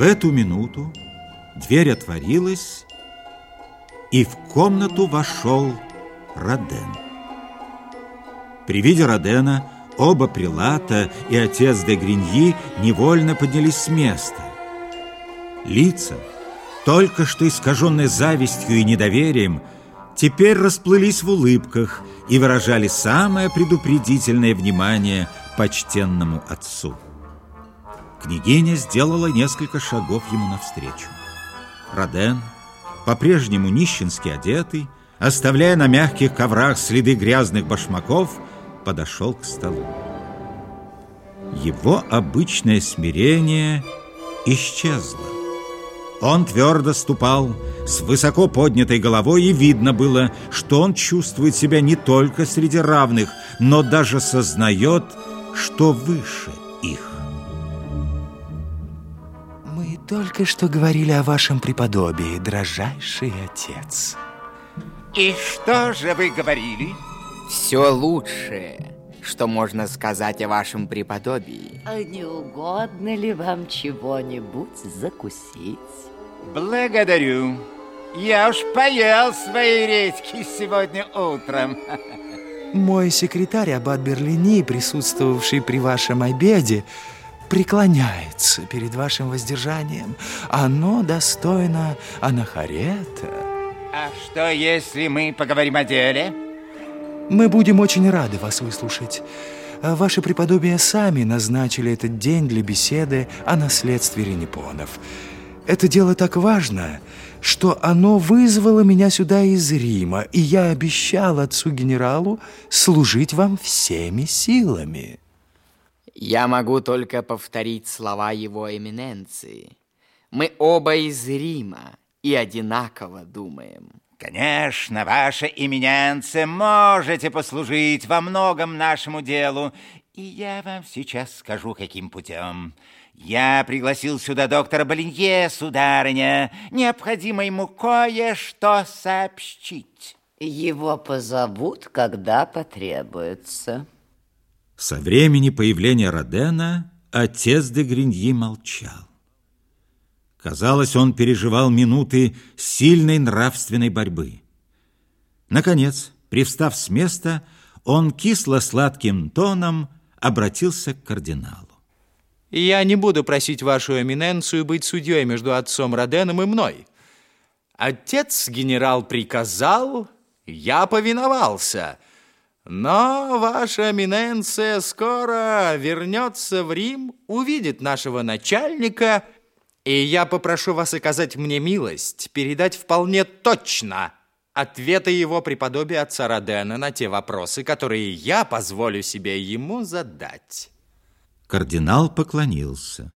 В эту минуту дверь отворилась, и в комнату вошел Роден. При виде Родена оба прилата и отец де Гриньи невольно поднялись с места. Лица, только что искаженные завистью и недоверием, теперь расплылись в улыбках и выражали самое предупредительное внимание почтенному отцу. Княгиня сделала несколько шагов ему навстречу. Роден, по-прежнему нищенски одетый, оставляя на мягких коврах следы грязных башмаков, подошел к столу. Его обычное смирение исчезло. Он твердо ступал, с высоко поднятой головой, и видно было, что он чувствует себя не только среди равных, но даже сознает, что выше их. Мы только что говорили о вашем преподобии, дрожайший отец. И что же вы говорили? Все лучшее, что можно сказать о вашем преподобии. А не угодно ли вам чего-нибудь закусить? Благодарю. Я уж поел свои редьки сегодня утром. Мой секретарь Аббат Берлини, присутствовавший при вашем обеде, преклоняется перед вашим воздержанием. Оно достойно анахарета. А что, если мы поговорим о деле? Мы будем очень рады вас выслушать. Ваше преподобие сами назначили этот день для беседы о наследстве Ренепонов. Это дело так важно, что оно вызвало меня сюда из Рима, и я обещал отцу-генералу служить вам всеми силами. Я могу только повторить слова его эминенции. Мы оба из Рима и одинаково думаем. Конечно, ваша имененция можете послужить во многом нашему делу, и я вам сейчас скажу, каким путем. Я пригласил сюда доктора Болинье, сударыня. Необходимо ему кое-что сообщить. Его позовут, когда потребуется. Со времени появления Родена отец де Гриньи молчал. Казалось, он переживал минуты сильной нравственной борьбы. Наконец, привстав с места, он кисло-сладким тоном обратился к кардиналу. Я не буду просить вашу эминенцию быть судьей между отцом Роденом и мной. Отец генерал приказал, я повиновался. Но ваша эминенция скоро вернется в Рим, увидит нашего начальника, и я попрошу вас оказать мне милость, передать вполне точно ответы его преподобия отца Родена на те вопросы, которые я позволю себе ему задать. Кардинал поклонился.